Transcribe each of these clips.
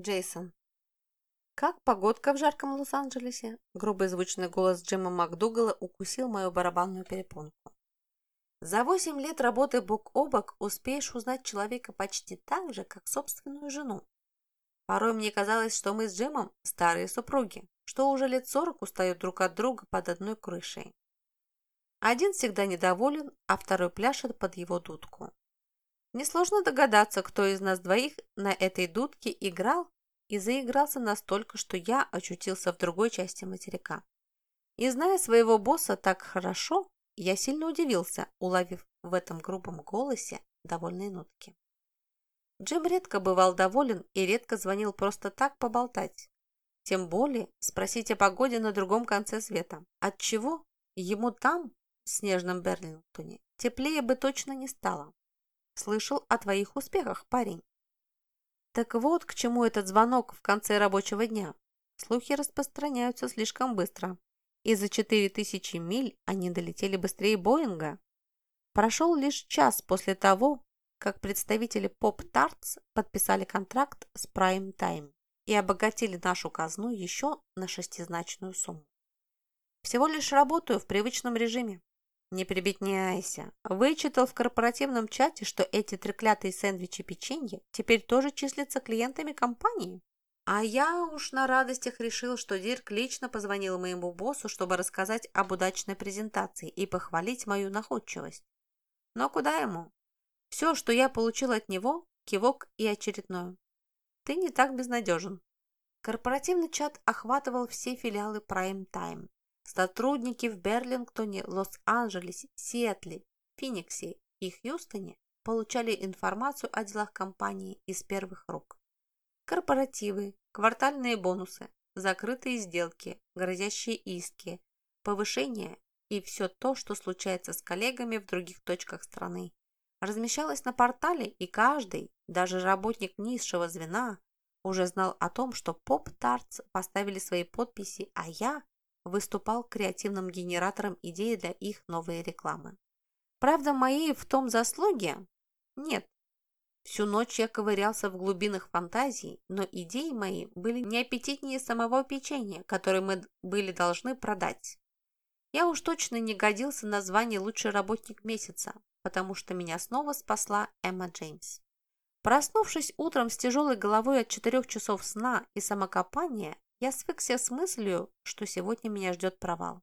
Джейсон. «Как погодка в жарком Лос-Анджелесе?» Грубый звучный голос Джима МакДугала укусил мою барабанную перепонку. За восемь лет работы бок о бок успеешь узнать человека почти так же, как собственную жену. Порой мне казалось, что мы с Джимом старые супруги, что уже лет сорок устают друг от друга под одной крышей. Один всегда недоволен, а второй пляшет под его дудку. Несложно догадаться, кто из нас двоих на этой дудке играл и заигрался настолько, что я очутился в другой части материка. И зная своего босса так хорошо, я сильно удивился, уловив в этом грубом голосе довольные нотки. Джим редко бывал доволен и редко звонил просто так поболтать. Тем более спросить о погоде на другом конце света. Отчего ему там, в снежном Берлингтоне, теплее бы точно не стало. Слышал о твоих успехах, парень. Так вот, к чему этот звонок в конце рабочего дня. Слухи распространяются слишком быстро, и за 4000 миль они долетели быстрее Боинга. Прошел лишь час после того, как представители Pop Tarts подписали контракт с Prime Time и обогатили нашу казну еще на шестизначную сумму. Всего лишь работаю в привычном режиме. Не прибедняйся. Вычитал в корпоративном чате, что эти треклятые сэндвичи печенье теперь тоже числятся клиентами компании. А я уж на радостях решил, что Дирк лично позвонил моему боссу, чтобы рассказать об удачной презентации и похвалить мою находчивость. Но куда ему? Все, что я получил от него, кивок и очередной. Ты не так безнадежен. Корпоративный чат охватывал все филиалы Prime Time. Сотрудники в Берлингтоне, Лос-Анджелесе, Сиэтле, Фениксе и Хьюстоне получали информацию о делах компании из первых рук. Корпоративы, квартальные бонусы, закрытые сделки, грозящие иски, повышение и все то, что случается с коллегами в других точках страны. Размещалось на портале, и каждый, даже работник низшего звена, уже знал о том, что Поп Тартс поставили свои подписи, а я выступал креативным генератором идей для их новой рекламы. Правда, мои в том заслуги? Нет. Всю ночь я ковырялся в глубинах фантазий, но идеи мои были не аппетитнее самого печенья, которое мы были должны продать. Я уж точно не годился на звание «Лучший работник месяца», потому что меня снова спасла Эмма Джеймс. Проснувшись утром с тяжелой головой от четырех часов сна и самокопания, я свыкся с мыслью, что сегодня меня ждет провал.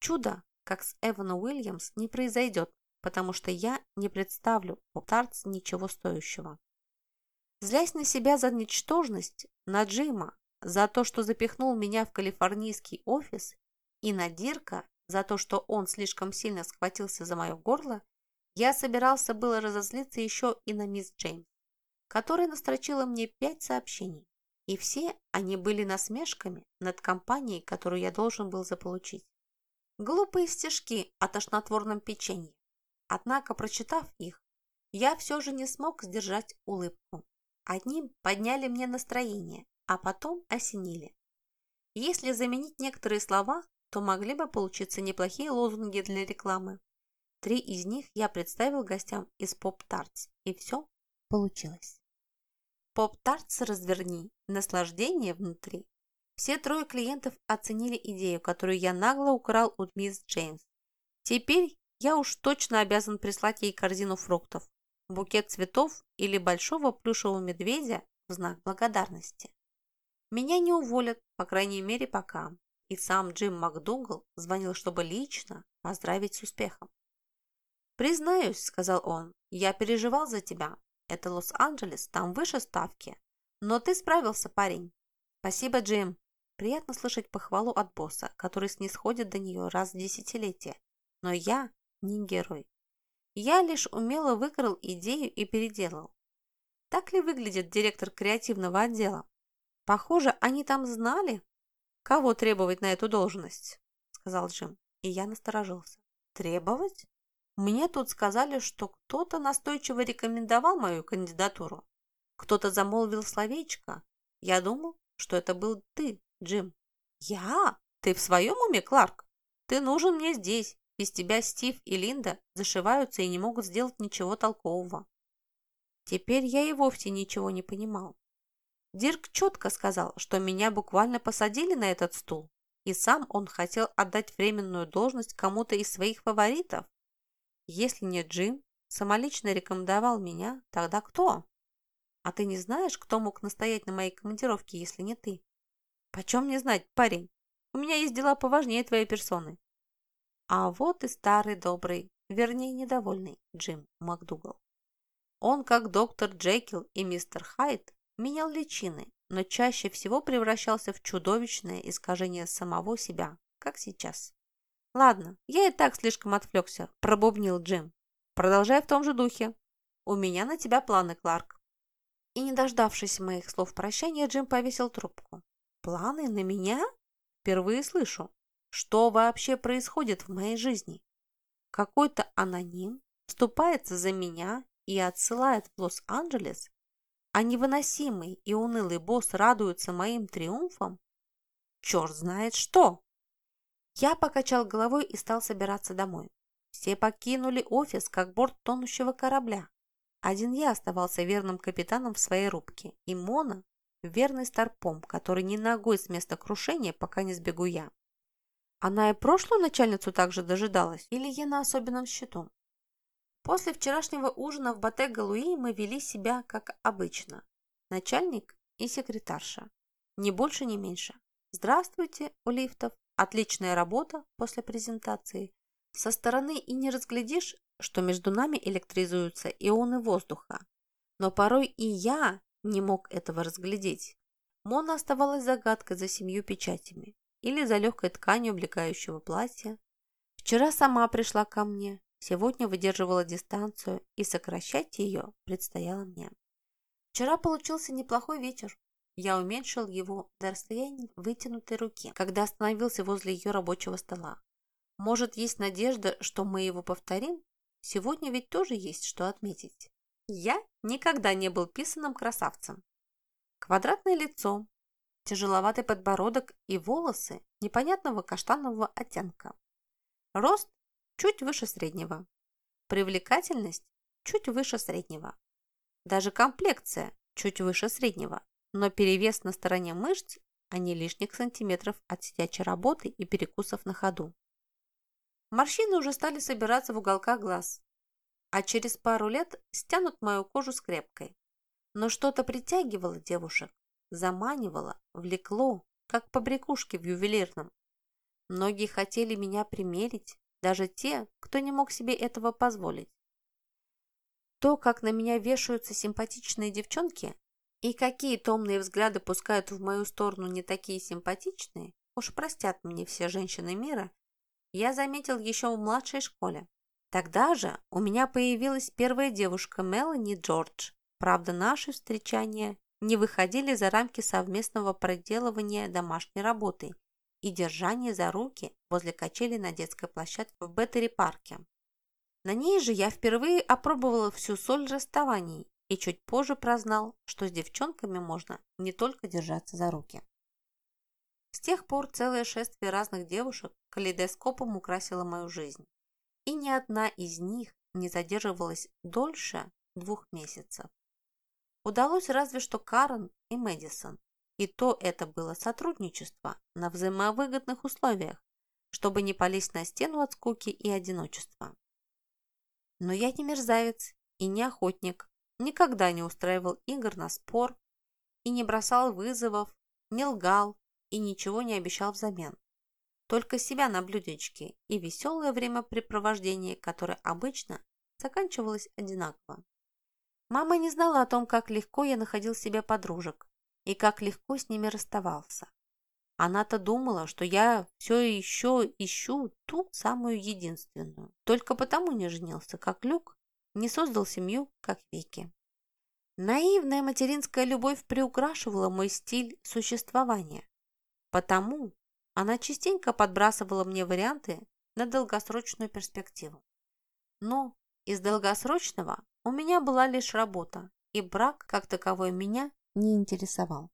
Чудо, как с Эваном Уильямс, не произойдет, потому что я не представлю у Тартс ничего стоящего. Злясь на себя за ничтожность, на Джима, за то, что запихнул меня в калифорнийский офис, и на Дирка за то, что он слишком сильно схватился за мое горло, я собирался было разозлиться еще и на мисс Джеймс, которая настрочила мне пять сообщений. И все они были насмешками над компанией, которую я должен был заполучить. Глупые стежки о тошнотворном печенье. Однако, прочитав их, я все же не смог сдержать улыбку. Одним подняли мне настроение, а потом осенили. Если заменить некоторые слова, то могли бы получиться неплохие лозунги для рекламы. Три из них я представил гостям из Pop Tarts, и все получилось. Поп-тартс разверни, наслаждение внутри. Все трое клиентов оценили идею, которую я нагло украл у мисс Джеймс. Теперь я уж точно обязан прислать ей корзину фруктов, букет цветов или большого плюшевого медведя в знак благодарности. Меня не уволят, по крайней мере, пока. И сам Джим МакДугал звонил, чтобы лично поздравить с успехом. «Признаюсь», — сказал он, — «я переживал за тебя, это Лос-Анджелес, там выше ставки. Но ты справился, парень. Спасибо, Джим. Приятно слышать похвалу от босса, который снисходит до нее раз в десятилетие. Но я не герой. Я лишь умело выкрал идею и переделал. Так ли выглядит директор креативного отдела? Похоже, они там знали, кого требовать на эту должность, сказал Джим. И я насторожился. Требовать? Мне тут сказали, что кто-то настойчиво рекомендовал мою кандидатуру. Кто-то замолвил словечко. Я думал, что это был ты, Джим. Я? Ты в своем уме, Кларк? Ты нужен мне здесь. Без тебя Стив и Линда зашиваются и не могут сделать ничего толкового. Теперь я и вовсе ничего не понимал. Дирк четко сказал, что меня буквально посадили на этот стул, и сам он хотел отдать временную должность кому-то из своих фаворитов. Если не Джим, самолично рекомендовал меня, тогда кто? А ты не знаешь, кто мог настоять на моей командировке, если не ты? Почем мне знать, парень? У меня есть дела поважнее твоей персоны. А вот и старый добрый, вернее недовольный Джим МакДугал. Он, как доктор Джекил и мистер Хайд, менял личины, но чаще всего превращался в чудовищное искажение самого себя, как сейчас. «Ладно, я и так слишком отвлекся», – пробубнил Джим. «Продолжай в том же духе. У меня на тебя планы, Кларк». И, не дождавшись моих слов прощания, Джим повесил трубку. «Планы на меня? Впервые слышу. Что вообще происходит в моей жизни? Какой-то аноним вступается за меня и отсылает в Лос-Анджелес, а невыносимый и унылый босс радуется моим триумфам? Черт знает что! Я покачал головой и стал собираться домой. Все покинули офис, как борт тонущего корабля. Один я оставался верным капитаном в своей рубке, и Мона – верный старпом, который ни ногой с места крушения, пока не сбегу я. Она и прошлую начальницу также дожидалась, или я на особенном счету? После вчерашнего ужина в Батэ-Галуи мы вели себя как обычно. Начальник и секретарша. Ни больше, ни меньше. Здравствуйте, у лифтов. Отличная работа после презентации. Со стороны и не разглядишь, что между нами электризуются ионы воздуха. Но порой и я не мог этого разглядеть. Мона оставалась загадкой за семью печатями или за легкой тканью облекающего платья. Вчера сама пришла ко мне, сегодня выдерживала дистанцию, и сокращать ее предстояло мне. Вчера получился неплохой вечер. Я уменьшил его до расстояния вытянутой руки, когда остановился возле ее рабочего стола. Может, есть надежда, что мы его повторим? Сегодня ведь тоже есть что отметить. Я никогда не был писаным красавцем. Квадратное лицо, тяжеловатый подбородок и волосы непонятного каштанового оттенка. Рост чуть выше среднего. Привлекательность чуть выше среднего. Даже комплекция чуть выше среднего, но перевес на стороне мышц, а не лишних сантиметров от сидячей работы и перекусов на ходу. Морщины уже стали собираться в уголках глаз, а через пару лет стянут мою кожу скрепкой. Но что-то притягивало девушек, заманивало, влекло, как побрякушки в ювелирном. Многие хотели меня примерить, даже те, кто не мог себе этого позволить. То, как на меня вешаются симпатичные девчонки и какие томные взгляды пускают в мою сторону не такие симпатичные, уж простят мне все женщины мира, я заметил еще в младшей школе. Тогда же у меня появилась первая девушка Мелани Джордж. Правда, наши встречания не выходили за рамки совместного проделывания домашней работы и держания за руки возле качели на детской площадке в Беттери-парке. На ней же я впервые опробовала всю соль расставаний и чуть позже прознал, что с девчонками можно не только держаться за руки. С тех пор целое шествие разных девушек калейдоскопом украсило мою жизнь, и ни одна из них не задерживалась дольше двух месяцев. Удалось разве что Карен и Мэдисон, и то это было сотрудничество на взаимовыгодных условиях, чтобы не полезть на стену от скуки и одиночества. Но я не мерзавец и не охотник, никогда не устраивал игр на спор и не бросал вызовов, не лгал и ничего не обещал взамен. Только себя на блюдечке и веселое времяпрепровождение, которое обычно заканчивалось одинаково. Мама не знала о том, как легко я находил себе подружек и как легко с ними расставался. Она-то думала, что я все еще ищу ту самую единственную. Только потому не женился, как Люк, не создал семью, как Вики. Наивная материнская любовь приукрашивала мой стиль существования. Потому она частенько подбрасывала мне варианты на долгосрочную перспективу. Но из долгосрочного у меня была лишь работа, и брак, как таковой, меня не интересовал.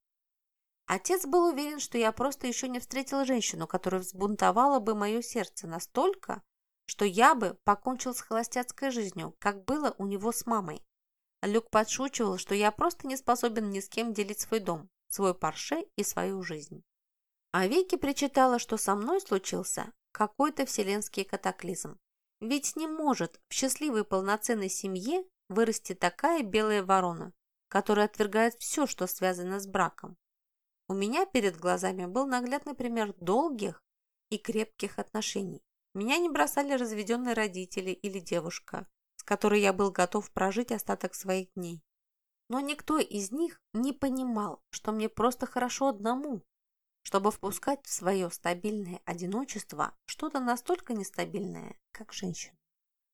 Отец был уверен, что я просто еще не встретила женщину, которая взбунтовала бы мое сердце настолько, что я бы покончил с холостяцкой жизнью, как было у него с мамой. Люк подшучивал, что я просто не способен ни с кем делить свой дом, свой парше и свою жизнь. А Вики причитала, что со мной случился какой-то вселенский катаклизм. Ведь не может в счастливой полноценной семье вырасти такая белая ворона, которая отвергает все, что связано с браком. У меня перед глазами был наглядный пример долгих и крепких отношений. Меня не бросали разведенные родители или девушка, с которой я был готов прожить остаток своих дней. Но никто из них не понимал, что мне просто хорошо одному, чтобы впускать в свое стабильное одиночество что-то настолько нестабильное, как женщина.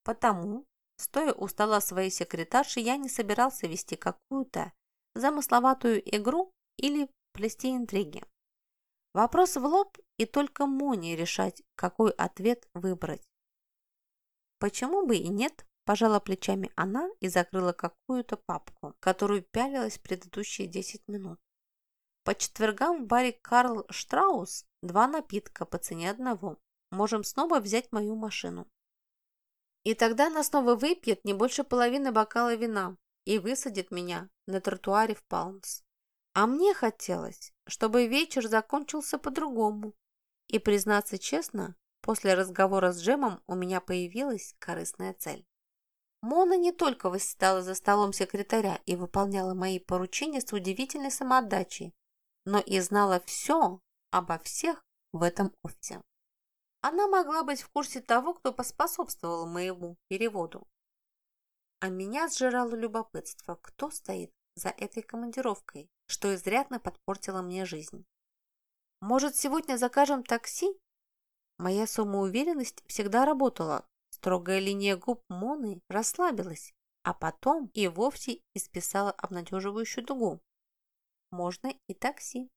Потому, стоя у стола своей секретарши, я не собирался вести какую-то замысловатую игру или плести интриги. Вопрос в лоб и только Моне решать, какой ответ выбрать. Почему бы и нет, пожала плечами она и закрыла какую-то папку, которую пялилась предыдущие 10 минут. По четвергам в баре Карл Штраус два напитка по цене одного. Можем снова взять мою машину. И тогда она снова выпьет не больше половины бокала вина и высадит меня на тротуаре в Палмс. А мне хотелось, чтобы вечер закончился по-другому. И, признаться честно, после разговора с Джемом у меня появилась корыстная цель. Мона не только восседала за столом секретаря и выполняла мои поручения с удивительной самоотдачей, но и знала все обо всех в этом офисе. Она могла быть в курсе того, кто поспособствовал моему переводу. А меня сжирало любопытство, кто стоит за этой командировкой, что изрядно подпортило мне жизнь. Может, сегодня закажем такси? Моя самоуверенность всегда работала. Строгая линия губ Моны расслабилась, а потом и вовсе исписала обнадеживающую дугу можно и такси.